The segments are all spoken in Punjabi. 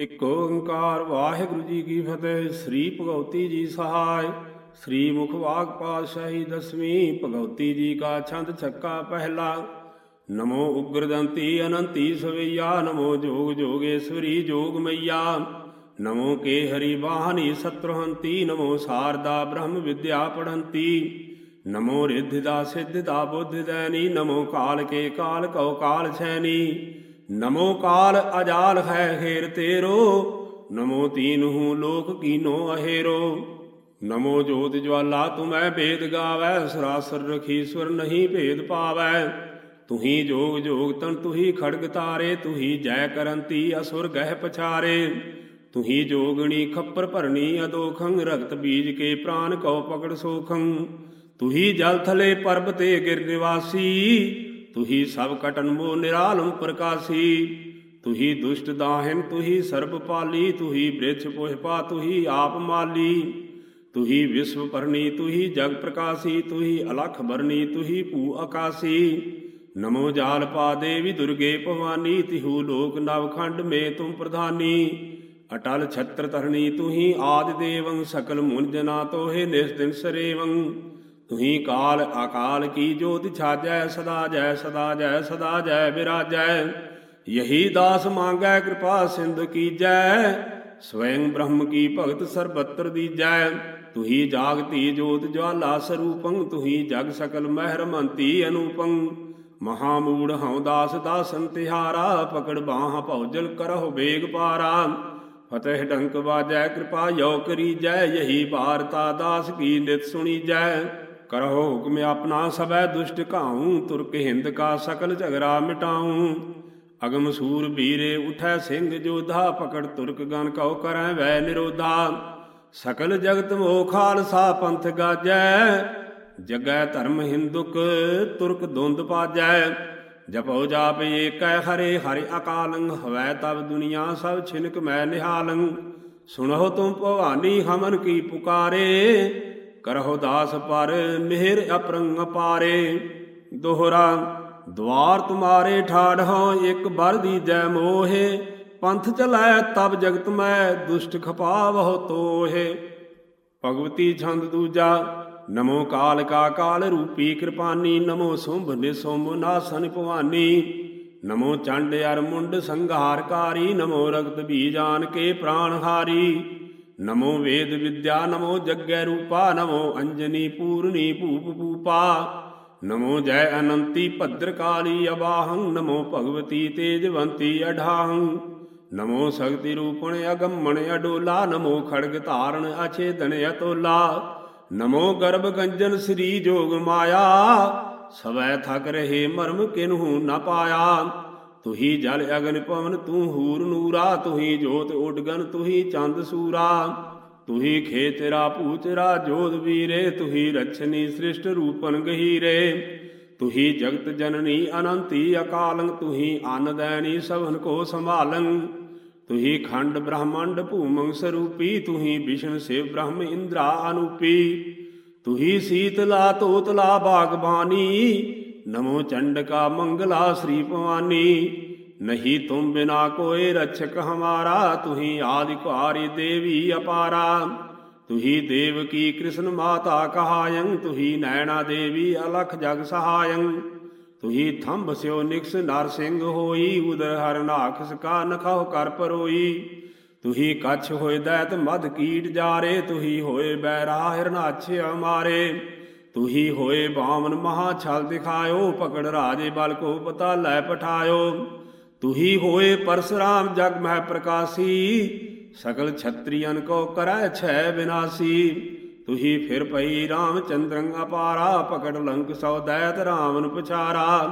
ਇਕ ਓੰਕਾਰ ਵਾਹਿਗੁਰੂ ਜੀ ਕੀ ਫਤਿਹ। ਸ੍ਰੀ ਭਗਉਤੀ ਜੀ ਸਹਾਇ, ਸ੍ਰੀ ਮੁਖ ਵਾਗ ਪਾਤਸ਼ਾਹੀ ਦਸਵੀਂ ਭਗਉਤੀ ਜੀ ਕਾ ਛੰਦ ਛੱਕਾ ਪਹਿਲਾ। ਨਮੋ ਉਗਰਦੰਤੀ ਅਨੰਤੀ ਸਵਈਆ, ਨਮੋ ਜੋਗ ਜੋਗੇਸ਼ਵਰੀ ਜੋਗ ਮਈਆ। ਨਮੋ ਕੇ ਹਰੀ ਵਾਹਨੀ ਸਤਰਹੰਤੀ, ਨਮੋ ਸਾਰਦਾ ਬ੍ਰਹਮ ਵਿਦਿਆ ਪੜੰਤੀ ਨਮੋ ਰਿੱਧਿਦਾ ਸਿੱਧਿਦਾ ਬੁੱਧਦੈਨੀ ਨਮੋ ਕਾਲ ਕੇ ਕਾਲ ਕਉ ਕਾਲ ਛੈਨੀ। ਨਮੋ ਕਾਲ ਅਜਾਲ ਹੈ ਖੇਰ ਤੇਰੋ, ਨਮੋ ਤੀਨਹੂ ਲੋਕ ਕੀਨੋ ਅਹੇਰੋ। ਨਮੋ ਜੋਤ ਜਵਾਲਾ ਤੁਮੈ ਭੇਦ ਗਾਵੈ, ਸਰਾਸਰ ਰਖੀਸਵਰ ਨਹੀਂ ਭੇਦ ਪਾਵੈ। ਤੁਹੀ ਜੋਗ ਜੋਗ ਤਨ ਤੁਹੀ ਖੜਗ ਤਾਰੇ, ਤੁਹੀ ਜੈ ਕਰੰਤੀ ਅਸੁਰ ਗਹਿ ਪਛਾਰੇ। ਤੁਹੀ ਜੋਗਣੀ ਖੱਪਰ ਭਰਨੀ ਅਦੋਖੰ, ਰਗਤ ਬੀਜ ਕੇ ਪ੍ਰਾਨ ਕਉ ਪਕੜ ਸੋਖੰ। ਤੁਹੀ ਜਲ ਥਲੇ ਪਰਬ ਤੇ ਗਿਰ ਨਿਵਾਸੀ ਤੁਹੀ ਸਭ ਕਟਨ ਮੋ ਨਿਰਾਲਮ ਪ੍ਰਕਾਸੀ। ਤੁਹੀ ਦੁਸ਼ਟ ਦਾਹਿਨ, ਤੁਹੀ ਸਰਬ ਪਾਲੀ, ਤੁਹੀ ਬ੍ਰਿਛ ਪੋਹਿਪਾ ਤੁਹੀ ਆਪ ਮਾਲੀ। ਤੁਹੀ ਵਿਸ਼ਵ ਪਰਨੀ, ਤੁਹੀ ਜਗ ਪ੍ਰਕਾਸੀ, ਤੁਹੀ ਅਲਖ ਬਰਨੀ ਤੁਹੀ ਭੂ ਆਕਾਸੀ। ਨਮੋ ਜਾਲ ਪਾ ਦੇਵੀ ਦੁਰਗੇ ਭਵਾਨੀ, ਤਿਹੂ ਲੋਕ ਨਵਖੰਡ ਮੇ ਤੁਮ ਪ੍ਰਧਾਨੀ। ਅਟਲ ਛਤਰ ਤਰਣੀ ਤੁਹੀ ਆਦਿ ਦੇਵੰ, ਸਕਲ ਮੁਨ ਜਨਾ ਤੋਹੇ, ਨਿਸ ਦਿਨ ਸਰੇਵੰ। ਤੁਹੀ ਕਾਲ ਅਕਾਲ ਕੀ ਜੋਤਿ ਛਾਜੈ, ਸਦਾ ਜੈ ਸਦਾ ਜੈ ਸਦਾ ਜੈ ਵਿਰਾਜੈ ਯਹੀ ਦਾਸ ਮੰਗੈ, ਕਿਰਪਾ ਸਿੰਧ ਕੀਜੈ। ਸਵੈੰ ਬ੍ਰਹਮ ਕੀ ਭਗਤ ਸਰਬੱਤਰ ਦੀਜੈ। ਤੁਹੀ ਜਾਗਤੀ ਜੋਤ ਜਵਾਲਾ ਸਰੂਪੰ, ਤੁਹੀ ਜਗ ਸਕਲ ਮਹਿਰਮੰਤੀ ਮੰਤੀ ਅਨੂਪੰ ਮਹਾਮੂੜ ਹਉ ਦਾਸ ਦਾਸਨ ਤਿਹਾਰਾ, ਪਕੜ ਬਾਹ ਭੌਜਲ ਕਰਹੁ ਬੇਗ ਪਾਰਾ। ਫਤਿਹ ਡੰਕ ਵਾਜੈ, ਕਿਰਪਾ ਯੋ ਕਰੀ ਜੈ ਯਹੀ ਭਾਰਤਾ ਦਾਸ ਕੀ ਨਿਤ ਸੁਣੀ ਜੈ ਕਰਹੁ ਹੁਕਮ ਆਪਣਾ ਸਭੈ ਦੁਸ਼ਟ ਘਾਉ ਤੁਰਕ ਹਿੰਦ ਕਾ ਸਕਲ ਝਗਰਾ ਮਿਟਾਉ। ਅਗਮ ਸੂਰ ਬੀਰੇ ਉਠੈ ਸਿੰਘ ਜੋਧਾ, ਪਕੜ ਤੁਰਕ ਗਨ ਕਉ ਕਰੈ ਵੈ ਨਿਰੋਧਾ। ਸਕਲ ਜਗਤ ਮੋਹ ਖਾਲਸਾ ਪੰਥ ਗਾਜੈ, ਜਗੈ ਧਰਮ ਹਿੰਦੁਕ ਤੁਰਕ ਦੁੰਦ ਪਾਜੈ। ਜਪਉ ਜਾਪ ਏਕੈ ਹਰੇ ਹਰਿ ਅਕਾਲੰ, ਹਵੈ ਤਬ ਦੁਨੀਆ ਸਭ ਛਿਨਕ ਮੈਂ ਨਿਹਾਲੰ। ਸੁਣੋ ਤੁਮ ਭਵਾਨੀ ਹਮਨ ਕੀ ਪੁਕਾਰੇ ਕਰਹੁ ਦਾਸ ਪਰ ਮਿਹਰ ਅਪਰੰਗ ਪਾਰੇ। ਦੋਹਰਾ, ਦਵਾਰ ਤੁਮਾਰੇ ਠਾੜ ਹੋ, ਇੱਕ ਬਰ ਦੀਜੈ ਮੋਹੇ। ਪੰਥ ਚਲੈ ਤਬ ਜਗਤ ਮੈਂ, ਦੁਸ਼ਟ ਖਪਾਵਹੁ ਤੋਹੇ। ਭਗਵਤੀ ਛੰਦ ਦੂਜਾ, ਨਮੋ ਕਾਲ ਕਾ ਕਾਲ ਰੂਪੀ ਕਿਰਪਾਨੀ, ਨਮੋ ਸੁੰਭ ਨਿਸੁੰਭ ਨਾਸਨ ਭਵਾਨੀ। ਨਮੋ ਚੰਡ ਅਰ ਮੁੰਡ ਸੰਘਾਰਕਾਰੀ, ਨਮੋ ਰਗਤ ਬੀਜਾਨ ਕੇ ਪ੍ਰਾਣਹਾਰੀ ਹਾਰੀ ਨਮੋ ਵੇਦ ਵਿਦਿਆ ਨਮੋ ਜਗੈ ਰੂਪਾ ਨਮੋ ਅੰਜਨੀ ਪੂਰਨੀ ਭੂਪ ਭੂਪਾ ਨਮੋ ਜੈ ਅਨੰਤੀ ਭਦਰ ਕਾਲੀ ਅਬਾਹੰ ਨਮੋ ਭਗਵਤੀ ਤੇਜਵੰਤੀ ਅਢਾਹੰ ਨਮੋ ਸ਼ਕਤੀ ਰੂਪਣ ਅਗੰਮਣ ਅਡੋਲਾ ਨਮੋ ਖੜਗ ਧਾਰਣ ਅਛੇਦਨ ਅਤੋਲਾ ਨਮੋ ਗਰਭ ਗੰਜਨ ਸ੍ਰੀ ਜੋਗ ਮਾਇਆ ਸਵੈ ਥਕ ਰਹੇ ਮਰਮ ਕਿਨਹੂ ਨ ਤੁਹੀ ਜਲ ਅਗਨ ਭਵਨ ਤੂੰ ਹੂਰ ਨੂਰਾ, ਤੁਹੀ ਜੋਤ ਉਡਗਨ, ਤੁਹੀ ਚੰਦ ਸੂਰਾ। ਤੁਹੀ ਖੇ ਤੇਰਾ ਪੂਚਰਾ ਜੋਧ ਵੀਰੇ, ਤੁਹੀ ਰਛਨੀ ਸ੍ਰਿਸ਼ਟ ਰੂਪਨ ਗਹੀਰੇ। ਤੁਹੀ ਜਗਤ ਜਨਨੀ ਅਨੰਤੀ ਅਕਾਲੰ, ਤੁਹੀ ਅਨ ਸਭਨ ਕੋ ਸੰਭਾਲੰ। ਤੁਹੀ ਖੰਡ ਬ੍ਰਹਮੰਡ ਭੂਮੰ ਸਰੂਪੀ, ਤੁਹੀ ਵਿਸ਼ਨ ਸਿਵ ਬ੍ਰਹਮ ਇੰਦਰਾ ਅਨੂਪੀ। ਤੁਹੀ ਸੀਤਲਾ, ਤੋਤਲਾ, ਬਾਗਬਾਨੀ ਨਮੋ ਚੰਡਕਾ ਮੰਗਲਾ ਸ੍ਰੀ ਭਵਾਨੀ, ਨਹੀਂ ਤੁਮ ਬਿਨਾ ਕੋਏ ਰਛਕ ਹਮਾਰਾ, ਤੁਹੀ ਆਦਿ ਕੁਆਰੀ ਦੇਵੀ ਅਪਾਰਾ। ਤੁਹੀ ਦੇਵਕੀ ਕ੍ਰਿਸ਼ਨ ਮਾਤਾ ਕਹਾਯੰ ਤੁਹੀ ਨੈਣਾ ਦੇਵੀ ਅਲਖ ਜਗ ਸਹਾਯੰ ਤੁਹੀ ਥੰਬ ਸਿਓ ਨਿਕਸ ਨਰ ਸਿੰਘ ਹੋਈ, ਉਦਰ ਹਰ ਨਾਖਸ ਕਾ ਨਖਾਉ ਕਰ ਪਰੋਈ। ਤੁਹੀ ਕੱਛ ਹੋਏ ਦੈਤ ਮਦ ਕੀਟ ਜਾਰੇ, ਤੁਹੀ ਹੋਏ ਬੈਰਾ ਹਿਰਨਾਛ ਮਾਰੇ ਤੁਹੀ ਹੋਏ ਬਾਮਨ ਮਹਾ ਛਲ ਦਿਖਾਇਓ, ਪਕੜ ਰਾਜੇ ਬਲ ਕੋ ਪਤਾ ਲੈ ਪਠਾਇਓ। ਤੁਹੀ ਹੋਏ ਪਰਸਰਾਮ ਜਗ ਮਹਿ ਪ੍ਰਕਾਸੀ ਸਕਲ ਛਤਰੀਆਂ ਕੋ ਕਰੈ ਛੈ ਬਿਨਾਸੀ। ਤੁਹੀ ਫਿਰ ਪਈ RAM ਚੰਦਰੰ ਅਪਾਰਾ, ਪਕੜ ਲੰਕ ਸੌ ਦੈਤ ਰਾਮਨ ਪਛਾਰਾ।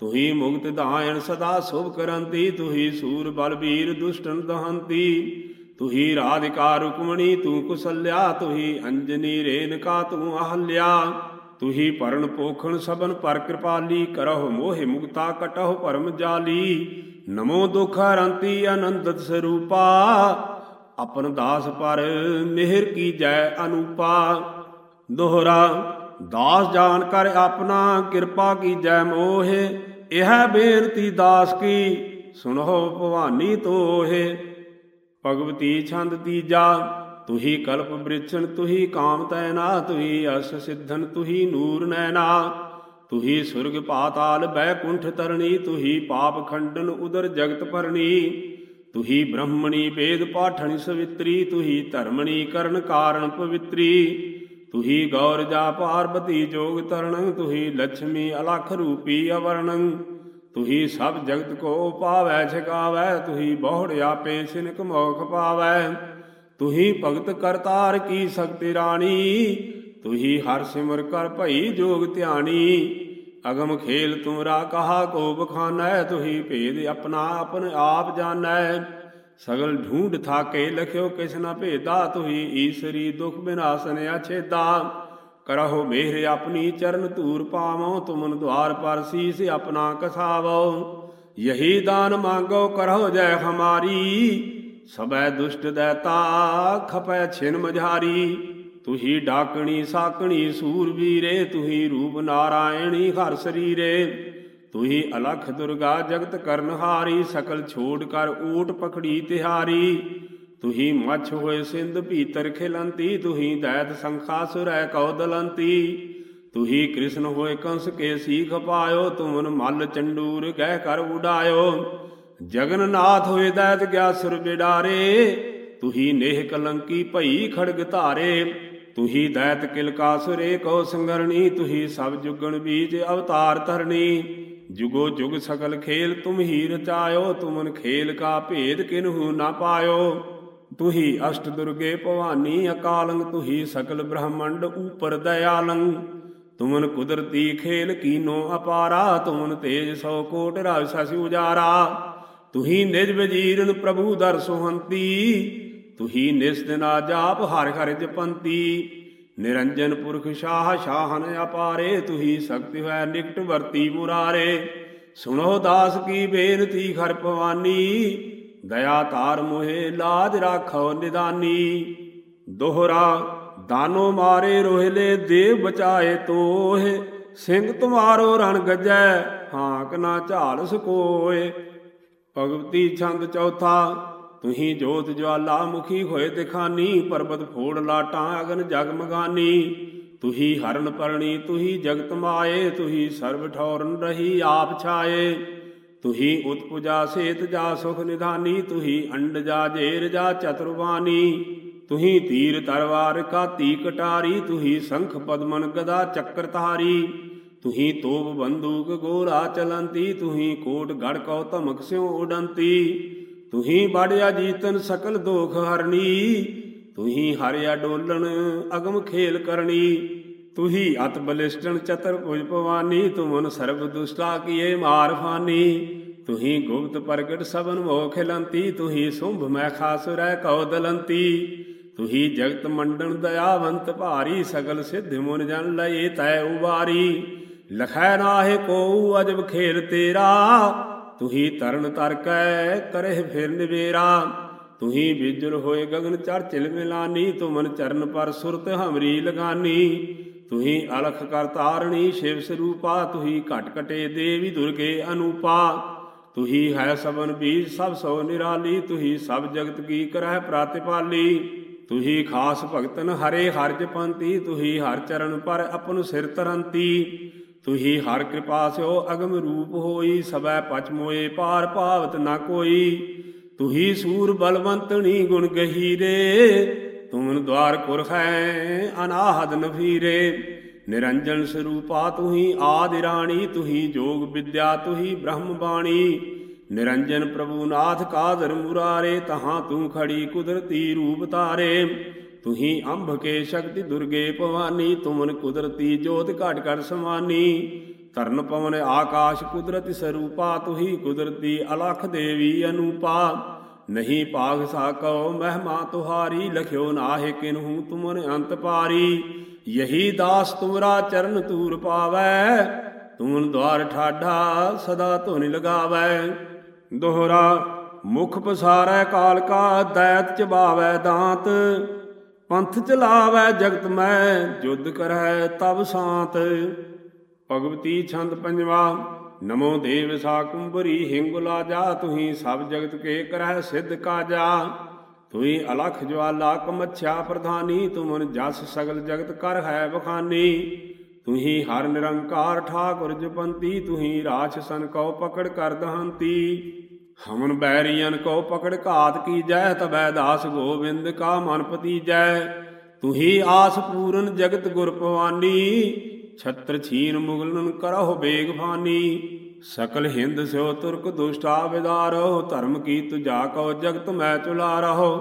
ਤੁਹੀ ਮੁਕਤ ਦਾਇਣ ਸਦਾ ਸੁਭ ਕਰੰਤੀ, ਤੁਹੀ ਸੂਰ ਬਲਬੀਰ ਦੁਸ਼ਟਨ ਦਹੰਤੀ। ਤੁਹੀ ਰਾਧਿਕਾ ਰੁਕਮਣੀ ਤੂੰ ਕੁਸਲਿਆ ਤੁਹੀ ਅੰਜਨੀ ਰੇਨਕਾ ਤੂੰ ਅਹਲਿਆ ਤੁਹੀ ਪਰਣ ਪੋਖਣ ਸਬਨ ਪਰ ਕਿਰਪਾਲੀ ਕਰਹੁ ਮੋਹਿ ਮੁਕਤਾ ਕਟਹੁ ਪਰਮ ਜਾਲੀ ਨਮੋ ਦੁਖ ਹਰੰਤੀ ਆਨੰਦਤ ਸਰੂਪਾ ਆਪਨ ਦਾਸ ਪਰ ਮਿਹਰ ਕੀ ਜੈ ਅਨੂਪਾ ਦੋਹਰਾ ਦਾਸ ਜਾਣ ਕਰ ਆਪਣਾ ਕਿਰਪਾ ਕੀ ਜੈ ਮੋਹਿ ਇਹ ਬੇਨਤੀ ਦਾਸ ਕੀ ਸੁਣੋ ਭਵਾਨੀ ਤੋਹੇ ਭਗਵਤੀ ਛੰਦ ਤੀਜਾ, ਤੁਹੀ ਕਲਪ ਬ੍ਰਿਛਣ ਤੁਹੀ ਕਾਮ ਤੈਨਾ, ਤੁਹੀ ਅਸ ਸਿੱਧਨ ਤੁਹੀ ਨੂਰ ਨੈਨਾ। ਤੁਹੀ ਸੁਰਗ ਪਾਤਾਲ ਬੈਕੁੰਠ ਤਰਣੀ, ਤੁਹੀ ਪਾਪ ਖੰਡਨ ਉਦਰ ਜਗਤ ਪਰਣੀ ਤੁਹੀ ਬ੍ਰਹਮਣੀ ਵੇਦ ਪਾਠਣੀ ਸਵਿਤਰੀ, ਤੁਹੀ ਧਰਮਣੀ ਕਰਨ ਕਾਰਨ ਪਵਿੱਤਰੀ। ਤੁਹੀ ਗੌਰ ਜਾ ਪਾਰਬਤੀ ਜੋਗ ਤਰਣ, ਤੁਹੀ ਲక్ష్ਮੀ ਅਲਖ ਰੂਪੀ ਅਵਰਣੰ। ਤੁਹੀ ਸਭ ਜਗਤ ਕੋ ਪਾਵੈ, ਛਕਾਵੈ, ਤੁਹੀ ਬਹੁੜ ਆਪੇ ਸਿਨਕ ਮੋਖ ਪਾਵੈ। ਤੁਹੀ ਭਗਤ ਕਰਤਾਰ ਕੀ ਸਕਤੀ ਰਾਣੀ, ਤੁਹੀ ਹਰ ਸਿਮਰ ਕਰ ਭਈ ਜੋਗ ਧਿਆਣੀ। ਅਗਮ ਖੇਲ ਤੁਮਰਾ ਕਹਾ ਕੋ ਬਖਾਨੈ, ਤੁਹੀ ਭੇਦ ਆਪਣਾ ਆਪਨ ਆਪ ਜਾਣੈ। ਸਗਲ ਢੂੰਡ ਥਾਕੇ ਲਖਿਓ ਕਿਸ ਨ ਭੇਦਾ, ਤੁਹੀ ਈਸਰੀ ਦੁਖ ਬਿਨਾਸਨ ਅਛੇਦਾ ਕਰਹੁ ਮਿਹਰ ਆਪਣੀ ਚਰਨ ਧੂਰ ਪਾਵੋ ਤੁਮਨ ਦਵਾਰ ਪਰ ਸੀਸ ਆਪਣਾ ਕਸਾਵੋ ਯਹੀ ਦਾਨ ਮੰਗੋ ਕਰਹੁ ਜੈ ਹਮਾਰੀ ਸਬੈ ਦੁਸ਼ਟ ਦੈਤਾ ਖਪੈ ਛਿਨ ਮਝਾਰੀ। ਤੁਹੀ ਡਾਕਣੀ ਸਾਕਣੀ ਸੂਰਬੀਰੇ ਤੁਹੀ ਰੂਪ ਨਾਰਾਇਣੀ ਹਰ ਸਰੀਰੇ। ਤੁਹੀ ਅਲਖ ਦੁਰਗਾ ਜਗਤ ਕਰਨਹਾਰੀ ਸਕਲ ਛੋੜ ਕਰ ਊਟ ਪਖੜੀ ਤਿਹਾਰੀ। ਤੁਹੀ ਮੱਛ ਹੋਏ ਸਿੰਧ ਭੀਤਰ ਖਿਲੰਤੀ, ਤੁਹੀ ਦੈਤ ਸੰਖਾਸੁਰੈ ਕੌਦਲੰਤੀ ਤੁਹੀ ਕ੍ਰਿਸ਼ਨ ਹੋਏ ਕੰਸ ਕੇ ਸੀਖ ਪਾਇਓ, ਤੁਮਨ ਮਲ ਚੰਡੂਰ ਗਹਿ ਕਰ ਉਡਾਇਓ। ਜਗਨਨਾਥ ਹੋਏ ਦੈਤ ਗਿਆ ਸੁਰ ਬਿਡਾਰੇ, ਤੁਹੀ ਨੇਹ ਕਲੰਕੀ ਭਈ ਖੜਗ ਧਾਰੇ। ਤੁਹੀ ਦੈਤ ਕਿਲਕਾਸੁਰੇ ਕੋ ਸੰਗਰਣੀ, ਤੁਹੀ ਸਭ ਜੁਗਣ ਬੀਜ ਅਵਤਾਰ ਧਰਣੀ। ਜੁਗੋ ਜੁਗ ਸਕਲ ਖੇਲ ਤੁਮ ਹੀ ਰਚਾਇਓ ਤੁਮਨ ਖੇਲ ਕਾ ਭੇਦ ਕਿਨਹੂ ਨਾ ਪਾਇਓ। ਤੁਹੀ ਅਸ਼ਟ ਦੁਰਗੇ ਭਵਾਨੀ ਅਕਾਲੰਗ ਤੁਹੀ ਸਕਲ ਬ੍ਰਹਮੰਡ ਉਪਰ ਦਇਆਲੰ। ਤੁਮਨ ਕੁਦਰਤੀ ਖੇਲ ਕੀਨੋ ਅਪਾਰਾ, ਤੁਮਨ ਤੇਜ ਸੋ ਕੋਟ ਰਾਜ ਸਸਿ ਉਜਾਰਾ। ਤੁਹੀ ਨਿਜ ਵਜੀਰਨ ਪ੍ਰਭੂ ਦਰ ਸੁਹੰਤੀ, ਤੁਹੀ ਨਿਸਦਨਾ ਜਾਪ ਹਰਿ ਹਰਿ ਜਪੰਤੀ ਨਿਰੰਜਨ ਪੁਰਖ ਸ਼ਾਹ ਸ਼ਾਹਨ ਅਪਾਰੇ, ਤੁਹੀ ਸ਼ਕਤੀ ਹੈ ਨਿਕਟ ਵਰਤੀ ਮੁਰਾਰੇ। ਸੁਣੋ ਦਾਸ ਕੀ ਬੇਨਤੀ ਖਰ ਭਵਾਨੀ ਦਇਆ ਧਾਰ ਮੋਹਿ ਲਾਜ ਰਾਖੋ ਨਿਦਾਨੀ। ਦੋਹਰਾ, ਦਾਨੋ ਮਾਰੇ ਰੋਹਿਲੇ, ਦੇਵ ਬਚਾਏ ਤੋਹਿ। ਸਿੰਘ ਤੁਮਾਰੋ ਰਣ ਗੱਜੈ, ਹਾਂਕ ਨਾ ਝਾਲ ਸਕੋਏ ਭਗਵਤੀ ਛੰਦ ਚੌਥਾ, ਤੁਹੀ ਜੋਤ ਜਵਾਲਾ ਮੁਖੀ ਹੋਏ ਦਿਖਾਨੀ ਪਰਬਤ ਫੋੜ ਲਾਟਾਂ ਅਗਨ ਜਗਮਗਾਨੀ ਤੁਹੀ ਹਰਨ ਪਰਣੀ, ਤੁਹੀ ਜਗਤ ਮਾਏ, ਤੁਹੀ ਸਰਬ ਠੌਰਨ ਰਹੀ, ਆਪ ਛਾਏ। ਤੁਹੀ ਉਤਪੁਜਾ ਸੇਤ ਜਾ ਸੁਖ ਨਿਧਾਨੀ, ਤੁਹੀ ਅੰਡ ਜਾ ਜੇਰ ਜਾ ਚਤੁਰਬਾਨੀ ਤੁਹੀ ਤੀਰ ਤਰਵਾਰ ਕਾਤੀ ਕਟਾਰੀ, ਤੁਹੀ ਸੰਖ ਪਦਮਨ ਗਦਾ ਚੱਕਰ ਧਾਰੀ। ਤੁਹੀ ਤੋਪ ਬੰਦੂਕ ਗੋਰਾ ਚਲੰਤੀ, ਤੁਹੀ ਕੋਟ ਗੜ ਕਉ ਧਮਕ ਸਿਉ ਉਡੰਤੀ। ਤੁਹੀ ਬੜਿਆ ਜੀਤਨ ਸਕਲ ਦੋਖ ਹਰਨੀ, ਤੁਹੀ ਹਰਿਆ ਡੋਲਣ ਅਗਮ ਖੇਲ ਕਰਨੀ। ਤੁਹੀ ਅਤ ਬਲਿਸ਼ਟਣ ਚਤਰ ਭੁਜ ਭਵਾਨੀ ਤੁਮਨ ਸਰਬ ਦੁਸ਼ਟਾ ਕੀਏ ਮਾਰ ਫਾਨੀ। ਤੁਹੀ ਗੁਪਤ ਪ੍ਰਗਟ ਸਬਨ ਮੋਹ ਖਿਲੰਤੀ ਤੁਹੀ ਸੁੰਭ ਮੈਂ ਖਾਸ ਕਉ ਦਲੰਤੀ। ਤੁਹੀ ਜਗਤ ਮੰਡਨ ਦਇਆਵੰਤ ਭਾਰੀ, ਸਗਲ ਸਿੱਧ ਮੁਨ ਜਨ ਲਏ ਤੈ ਉਬਾਰੀ। ਲਖੈ ਨਾਹਿ ਕੋ ਅਜਬ ਖੇਲ ਤੇਰਾ, ਤੁਹੀ ਤਰਨ ਤਰਕੈ ਕਰਹਿ ਫਿਰ ਨਿਵੇਰਾ। ਤੁਹੀ ਬਿਜਲ ਹੋਏ ਗਗਨ ਚੜ ਚਿਲ ਮਿਲਾਨੀ ਤੁਮਨ ਚਰਨ ਪਰ ਸੁਰਤ ਹਮਰੀ ਲਗਾਨੀ। ਤੁਹੀ ਅਲਖ ਕਰ ਤਾਰਣੀ ਸ਼ਿਵ ਸਰੂਪਾ, ਤੁਹੀ ਘਟ ਘਟੇ ਦੇਵੀ ਦੁਰਗੇ ਅਨੂਪਾ ਤੁਹੀ ਹੈ ਸਭਨ ਬੀਜ, ਸਭ ਸੋ ਨਿਰਾਲੀ, ਤੁਹੀ ਸਭ ਜਗਤ ਕੀ ਕਰਹਿ ਪ੍ਰਾਤਿਪਾਲੀ। ਤੁਹੀ ਖਾਸ ਭਗਤਨ ਹਰੇ ਹਰਜ ਪੰਤੀ, ਤੁਹੀ ਹਰ ਚਰਨ ਪਰ ਆਪਨ ਸਿਰ ਤਰੰਤੀ। ਤੁਹੀ ਹਰ ਕਿਰਪਾ ਸਿਓ ਅਗਮ ਰੂਪ ਹੋਈ ਸਬੈ ਪਚ ਮੋਏ ਪਾਰ ਭਾਵਤ ਨਾ ਕੋਈ। ਤੁਹੀ ਸੂਰ ਬਲਵੰਤਣੀ ਗੁਣ ਗਹੀਰੇ ਤੁਮਨ ਦਵਾਰ ਕੁਰ ਹੈ, ਅਨਾਹਦ ਨਫੀਰੇ ਨਿਰੰਜਨ ਸਰੂਪਾ ਤੁਹੀ ਆਦਿ ਰਾਣੀ ਤੁਹੀ ਜੋਗ ਵਿਦਿਆ ਤੁਹੀ ਬ੍ਰਹਮ ਬਾਣੀ। ਨਿਰੰਜਨ ਪ੍ਰਭੂ ਨਾਥ ਕਾਦਰ ਮੁਰਾਰੇ, ਤਹਾਂ ਤੂੰ ਖੜੀ ਕੁਦਰਤੀ ਰੂਪ ਤਾਰੇ। ਤੁਹੀ ਅੰਭ ਕੇ ਸ਼ਕਤੀ ਦੁਰਗੇ ਭਵਾਨੀ ਤੁਮਨ ਕੁਦਰਤੀ ਜੋਤ ਘਟ ਘਟ ਸਮਾਨੀ। ਤਰਨ ਪਵਨ ਆਕਾਸ਼ ਕੁਦਰਤੀ ਸਰੂਪਾ ਤੁਹੀ ਕੁਦਰਤੀ ਅਲਖ ਦੇਵੀ ਅਨੂਪਾ। ਨਹੀਂ ਭਾਗ ਸਾਕੋ ਮਹਿਮਾ ਤੁਹਾਰੀ, ਲਖਿਓ ਨਾਹਿ ਕਿਨਹੂ ਤੁਮਨ ਅੰਤ ਪਾਰੀ। ਯਹੀ ਦਾਸ ਤੁਮਰਾ ਚਰਨ ਤੂਰ ਪਾਵੈ, ਤੁਮਨ ਦਵਾਰ ਠਾਢਾ ਸਦਾ ਧੁਨ ਲਗਾਵੈ। ਦੋਹਰਾ, ਮੁਖ ਪਸਾਰੈ ਕਾਲ ਕਾ ਦੈਤ ਚਬਾਵੈ ਦਾਂਤ, ਪੰਥ ਚਲਾਵੈ ਜਗਤ ਮੈਂ ਜੁਦ ਕਰੈ ਤਬ ਸਾਤ। ਭਗਵਤੀ ਛੰਦ ਪੰਜਵਾ ਨਮੋ ਦੇਵ ਸਾ ਕੁੰਭਰੀ ਹਿੰਗੁਲਾ ਜਾ ਤੁਹੀ ਸਭ ਜਗਤ ਕੇ ਕਰਹਿ ਸਿੱਧ ਕਾਜਾ। ਤੁਈ ਅਲਖ ਜਵਾਲਾ ਕਮਛਾ ਪ੍ਰਧਾਨੀ, ਤੁਮਨ ਜਸ ਸਗਲ ਜਗਤ ਕਰ ਹੈ ਬਖਾਨੀ ਤੁਹੀ ਹਰ ਨਿਰੰਕਾਰ ਠਾਕੁਰ ਜਪੰਤੀ, ਤੁਹੀ ਰਾਛ ਸਨ ਕਉ ਪਕੜ ਕਰ ਦਹੰਤੀ। ਹਮਨ ਬੈਰੀਅਨ ਕੋ ਪਕੜ ਘਾਤ ਕੀ ਜੈ, ਤਬੈ ਦਾਸ ਗੋਬਿੰਦ ਕਾ ਮਨਪਤੀ ਜੈ ਤੁਹੀ ਆਸ ਪੂਰਨ ਜਗਤ ਗੁਰ ਭਵਾਨੀ ਛਤਰ ਛੀਨ ਮੁਗਲਨ ਕਰਹੁ ਬੇਗ ਫਾਨੀ। ਸਕਲ ਹਿੰਦ ਸਿਓ ਤੁਰਕ ਦੁਸ਼ਟਾ ਵਿਦਾਰੋ ਧਰਮ ਕੀ ਤੁਜਾ ਕਉ ਜਗਤ ਮੈਂ ਚੁਲਾ ਰਹੋ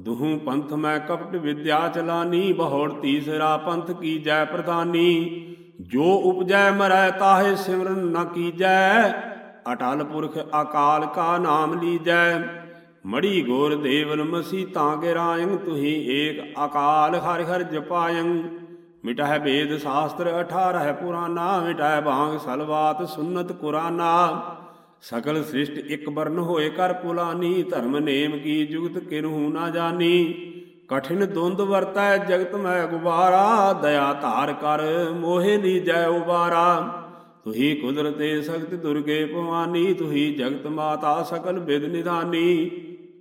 ਦੁਹੂ ਪੰਥ ਮੈਂ ਕਪਟ ਵਿਦਿਆ ਚਲਾਨੀ, ਬਹੁੜ ਤੀਸਰਾ ਪੰਥ ਕੀ ਜੈ ਪ੍ਰਧਾਨੀ। ਜੋ ਉਪਜੈ ਮਰੈ ਤਾਹੇ ਸਿਮਰਨ ਨ ਕੀਜੈ, ਅਟਲ ਪੁਰਖ ਅਕਾਲ ਕਾ ਨਾਮ ਲੀਜੈ। ਮੜੀ ਗੋਰ ਦੇਵਨ ਮਸੀ ਤਾਂ ਕੇ ਰਾਇੰ ਤੁਹੀ ਏਕ ਅਕਾਲ ਹਰਿ ਹਰਿ ਜਪਾਇੰ। ਮਿਟਹਿ ਵੇਦ ਸ਼ਾਸਤਰ 18 ਪੁਰਾਨਾ ਮਿਟਹਿ ਭਾਂਗ ਸਲਵਾਤ ਸੁਨਤ ਕੁਰਾਨਾ। ਸਕਲ ਸ੍ਰਿਸ਼ਟ ਇਕ ਬਰਨ ਹੋਏ ਕਰ ਪੁਲਾਨੀ, ਧਰਮ ਨੇਮ ਕੀ ਜੁਗਤ ਕਿਨਹੂ ਨਾ ਜਾਣੀ ਕਠਿਨ ਦੁੰਦ ਵਰਤੈ ਜਗਤ ਮੈਂ ਗੁਬਾਰਾ, ਦਇਆ ਧਾਰ ਕਰ ਮੋਹਿ ਲੀਜੈ ਉਬਾਰਾ। ਤੁਹੀ ਕੁਦਰਤੇ ਸਖਤ ਦੁਰਗੇ ਭਵਾਨੀ, ਤੁਹੀ ਜਗਤ ਮਾਤਾ ਸਕਲ ਬਿਦ ਨਿਧਾਨੀ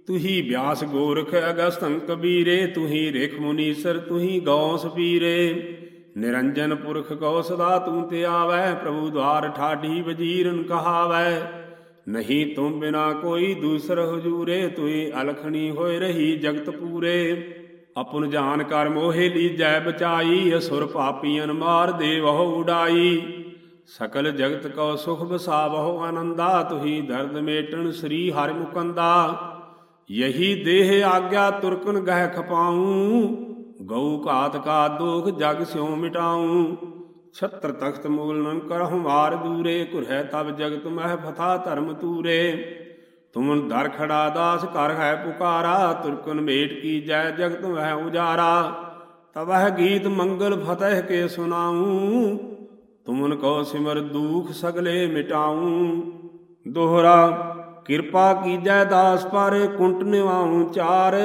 ਤੁਹੀ ਬਿਆਸ ਗੋਰਖ ਅਗਸਤੰ ਕਬੀਰੇ, ਤੁਹੀ ਰੇਖ ਮੁਨੀਸਰ, ਤੁਹੀ ਗੌਸ ਪੀਰੇ। ਨਿਰੰਜਨ ਪੁਰਖ ਕੋ ਸਦਾ ਤੂੰ ਤੇ ਆਵੈ, ਪ੍ਰਭੂ ਦਵਾਰ ਠਾਢੀ ਵਜੀਰਨ ਕਹਾਵੈ। ਨਹੀਂ ਤੂੰ ਬਿਨਾ ਕੋਈ ਦੂਸਰ ਹਜੂਰੇ ਤੁਈ ਅਲਖਣੀ ਹੋਏ ਰਹੀ ਜਗਤ ਪੂਰੇ। ਆਪਨ ਜਾਨ ਕਰ ਮੋਹਿ ਲੀਜੈ ਬਚਾਈ, ਅਸੁਰ ਪਾਪੀਆਂ ਮਾਰ ਦੇਵਹੁ ਉਡਾਈ। ਸਕਲ ਜਗਤ ਕੋ ਸੁਖ ਬਸਾਵਹੁ ਆਨੰਦਾ, ਤੁਹੀ ਦਰਦ ਮੇਟਣ ਸ੍ਰੀ ਹਰਿ ਮੁਕੰਦਾ ਯਹੀ ਦੇਹ ਆਗਿਆ ਤੁਰਕਨ ਗਹਿ ਖਪਾਉ, ਗਊ ਘਾਤ ਕਾ ਦੁਖ ਜਗ ਸਿਉ ਮਿਟਾਉ। ਛਤਰ ਤਖਤ ਮੁਗਲਨ ਕਰਹੁ ਮਾਰ ਦੂਰੇ ਕੁਰਹਿ ਤਬ ਜਗਤ ਮਹਿ ਫਥਾ ਧਰਮ ਤੂਰੇ ਤੁਮਨ ਦਰ ਖੜਾ ਦਾਸ ਕਰ ਹੈ ਪੁਕਾਰਾ, ਤੁਰਕਨ ਮੇਟ ਕੀ ਜੈ ਜਗਤ ਮਹਿ ਉਜਾਰਾ। ਤਵਹ ਗੀਤ ਮੰਗਲ ਫਤਿਹ ਕੇ ਸੁਨਾਉ, ਤੁਮਨ ਕੋ ਸਿਮਰ ਦੂਖ ਸਗਲੇ ਮਿਟਾਉ। ਦੋਹਰਾ ਕਿਰਪਾ ਕੀਜੈ ਦਾਸ ਪਰ ਕੁੰਟ ਨਿਵਾਉ ਚਾਰ।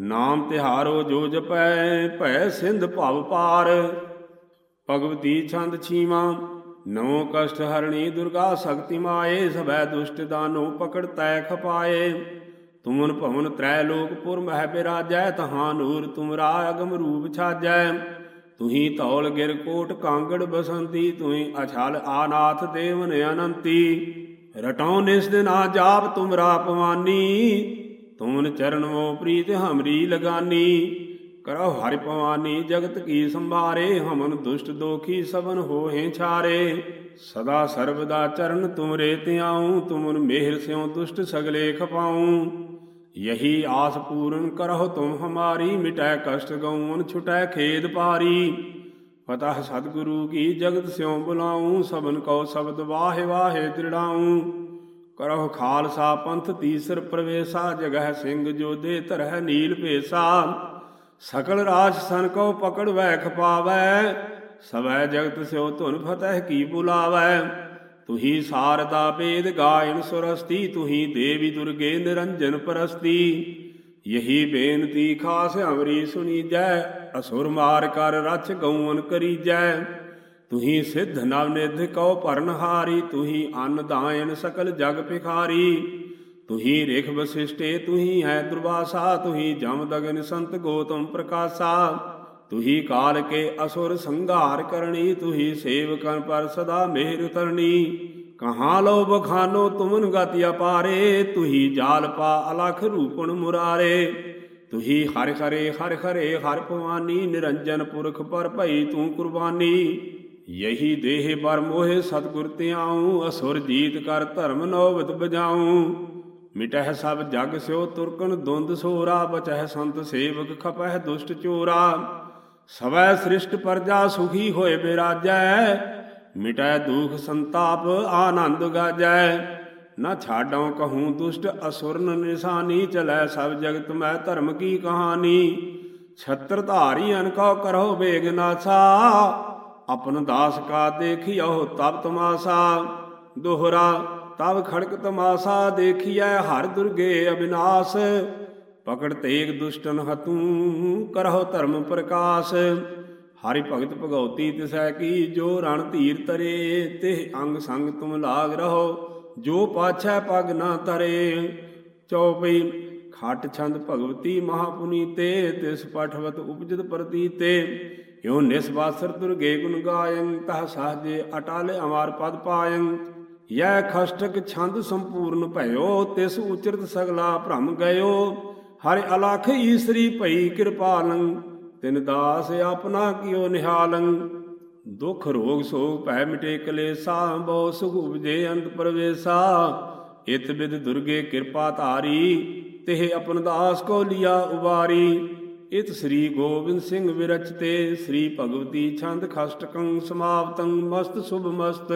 ਨਾਮ ਤਿਹਾਰੋ ਜੋ ਜਪੈ, ਭੈ ਸਿੰਧ ਭਵ ਪਾਰ। ਭਗਵਤੀ ਛੰਦ ਛੀਵਾ ਨਵੋ ਕਸ਼ਟ ਹਰਣੀ ਦੁਰਗਾ ਸ਼ਕਤੀ ਮਾਏ, ਸਭੈ ਦੁਸ਼ਟ ਦਾਨੋ ਪਕੜ ਤੈ ਖਪਾਏ। ਤੁਮਨ ਭਵਨ ਤ੍ਰੈ ਲੋਕ ਪੁਰ ਮਹਿ ਬਿਰਾਜੈ, ਤਹਾਂ ਨੂਰ ਤੁਮਰਾ ਅਗਮ ਰੂਪ ਛਾਜੈ। ਤੁਹੀ ਧੌਲ ਗਿਰ ਕੋਟ ਕਾਂਗੜ ਬਸੰਤੀ, ਤੁਹੀ ਅਛਲ ਆਨਾਥ ਦੇਵਨ ਅਨੰਤੀ। ਰਟਉ ਨਿਸ ਦਿਨ ਆ ਜਾਪ ਤੁਮਰਾ ਪਵਾਨੀ। ਤੁਮਨ ਚਰਨ ਮੋ ਪ੍ਰੀਤ ਹਮਰੀ ਲਗਾਨੀ। ਕਰੋ ਹਰਿ ਭਵਾਨੀ ਜਗਤ ਕੀ ਸੰਭਾਰੇ, ਹਮਨ ਦੁਸ਼ਟ ਦੋਖੀ ਸਭਨ ਹੋਏ ਛਾਰੇ। ਸਦਾ ਸਰਬਦਾ ਚਰਨ ਤੁਮਰੇ ਤਿਆਉ ਤੁਮਨ ਮਿਹਰ ਸਿਉ ਦੁਸ਼ਟ ਸਗਲੇ ਖਪਾਉ। ਯਹੀ ਆਸ ਪੂਰਨ ਕਰਹੁ ਤੁਮ ਹਮਾਰੀ, ਮਿਟੈ ਕਸ਼ਟ ਗਉਨ ਛੁਟੈ ਖੇਦ ਪਾਰੀ ਫਤਹ ਸਤਿਗੁਰੂ ਕੀ ਜਗਤ ਸਿਉ ਬੁਲਾਉ, ਸਭਨ ਕਉ ਸ਼ਬਦ ਵਾਹੇ ਵਾਹਿ ਦ੍ਰਿੜਾਉ। ਕਰਹੁ ਖਾਲਸਾ ਪੰਥ ਤੀਸਰ ਪ੍ਰਵੇਸ਼ਾ, ਜਗਹ ਸਿੰਘ ਜੋਧੇ ਧਰਹਿ ਨੀਲ ਭੇਸਾ। ਸਕਲ ਰਾਜ ਸਨ ਕੋ ਪਕੜ ਵੈ ਪਾਵੈ, ਸਵੈ ਜਗਤ ਸਿਓ ਧੁਨ ਫਤਹਿ ਕੀ ਬੁਲਾਵੈ। ਤੁਹੀ ਸਾਰਦਾ ਬੇਦ ਗਾਇਨ ਸੁਰਸਤੀ, ਤੁਹੀ ਦੇਵੀ ਦੁਰਗੇ ਨਿਰੰਜਨ ਪਰਸਤੀ। ਯਹੀ ਬੇਨਤੀ ਖਾਸ ਹਮਰੀ ਸੁਨੀਜੈ ਅਸੁਰ ਮਾਰ ਕਰ ਰਛ ਗਊਨ ਕਰੀਜੈ। ਤੁਹੀ ਸਿੱਧ ਨਵ ਨਿਧ ਕਉ ਪਰਨਹਾਰੀ ਤੁਹੀ ਅੰਨ ਦਾਇਨ ਸਕਲ ਜਗ ਪਿਖਾਰੀ ਤੁਹੀ ਰੇਖ ਵਸਿਸ਼ਟੇ, ਤੁਹੀ ਹੈ ਦੁਰਵਾਸਾ, ਤੁਹੀ ਜਮ ਦਗਨ ਸੰਤ ਗੋਤਮ ਪ੍ਰਕਾਸ਼ਾ। ਤੁਹੀ ਕਾਲ ਕੇ ਅਸੁਰ ਸੰਘਾਰ ਕਰਨੀ, ਤੁਹੀ ਸੇਵਕਨ ਪਰ ਸਦਾ ਮਿਹਰ ਉਤਰਨੀ। ਕਹਾਂ ਲੋ ਬਖਾਨੋ ਤੁਮਨ ਗਤਿ ਅਪਾਰੇ, ਤੁਹੀ ਜਾਲ ਪਾ ਅਲਖ ਰੂਪਣ ਮੁਰਾਰੇ। ਤੁਹੀ ਹਰ ਹਰੇ ਹਰ ਹਰੇ ਹਰਿ ਭਵਾਨੀ, ਨਿਰੰਜਨ ਪੁਰਖ ਪਰ ਭਈ ਤੂੰ ਕੁਰਬਾਨੀ। ਯਹੀ ਦੇਹ ਪਰ ਮੋਹਿ ਸਤਗੁਰ ਧਿਆਉ, ਅਸੁਰ ਜੀਤ ਕਰ ਧਰਮ ਨੋਵਤ ਬਜਾਉ। ਮਿਟਹਿ ਸਭ ਜਗ ਸਿਓ ਤੁਰਕਨ ਦੁੰਦ ਸੋਰਾ, ਬਚਹਿ ਸੰਤ ਸੇਵਕ ਖਪਹਿ ਦੁਸ਼ਟ ਚੋਰਾ। ਸਵੈ ਸ੍ਰਿਸ਼ਟ ਪਰਜਾ ਸੁਖੀ ਹੋਏ ਬਿਰਾਜੈ ਮਿਟੈ ਦੁਖ ਸੰਤਾਪ ਆਨੰਦ ਗਾਜੈ। ਨਾ ਛਾਡਾਂ ਕਹੂੰ ਦੁਸ਼ਟ ਅਸੁਰਨ ਨਿਸ਼ਾਨੀ, ਚਲੈ ਸਭ ਜਗਤ ਮੈਂ ਧਰਮ ਕੀ ਕਹਾਣੀ। ਛਤਰ ਧਾਰੀ ਅਨਕੋ ਕਰੋ ਬੇਗ ਨਾਸਾ। ਆਪਨ ਦਾਸ ਕਾ ਦੇਖਿਓ ਤਬ ਤਮਾਸਾ। ਦੋਹਰਾ ਤਬ ਖੜਕ ਤਮਾਸਾ ਦੇਖੀਐ ਹਰ ਦੁਰਗੇ ਅਬਿਨਾਸ਼। ਪਕੜ ਤੇਗ ਦੁਸ਼ਟਨ ਹਤੂ ਕਰਹੁ ਧਰਮ ਪ੍ਰਕਾਸ਼। ਹਰਿ ਭਗਤ ਭਗਉਤੀ ਤਿਸੈ ਕੀ, ਜੋ ਰਣ ਧੀਰ ਤਰੇ, ਤੇ ਅੰਗ ਸੰਗ ਤੁਮ ਲਾਗ ਰਹੋ, ਜੋ ਪਾਛੈ ਪਗ ਨਾ ਤਰੇ। ਚਉਪਈ ਖਟ ਛੰਦ ਭਗਵਤੀ ਮਹਾਪੁਨੀ ਤੇ, ਤਿਸ ਪਠਵਤ ਉਪਜਿਤ ਪ੍ਰਤੀਤੇ ਯੋ ਨਿਸਵਾਸਰ ਦੁਰਗੇ ਗੁਣ ਗਾਇੰ, ਤਹ ਸਾਜੇ ਅਟਾਲੇ ਅਮਾਰ ਪਦ ਪਾਇੰ। ਯਹ ਖਸ਼ਟਕ ਛੰਦ ਸੰਪੂਰਨ ਭਇਓ, ਤਿਸ ਉਚਰਤ ਸਗਲਾ ਭ੍ਰਮ ਗਇਓ। ਹਰਿ ਅਲਖ ਈਸਰੀ ਭਈ ਕਿਰਪਾਲੰ ਤਿਨ ਦਾਸ ਆਪਣਾ ਕਿਓ ਨਿਹਾਲੰ। ਦੁਖ ਰੋਗ ਸੋਗ ਭੈ ਮਿਟੇ ਕਲੇਸਾ, ਬਹੁ ਸੁਖ ਉਪਜੇ ਅੰਤ ਪਰਵੇਸਾ। ਇਤ ਬਿਦ ਦੁਰਗੇ ਕਿਰਪਾ ਧਾਰੀ, ਤਿਹ ਆਪਨ ਦਾਸ ਕੋ ਲਿਆ ਉਬਾਰੀ। ਇਤ ਸ੍ਰੀ ਗੋਬਿੰਦ ਸਿੰਘ ਵਿਰਚਤੇ, ਸ੍ਰੀ ਭਗਵਤੀ ਛੰਦ ਖਸ਼ਟਕੰ ਸਮਾਪਤੰ, ਮਸਤ ਸੁਭ ਮਸਤ।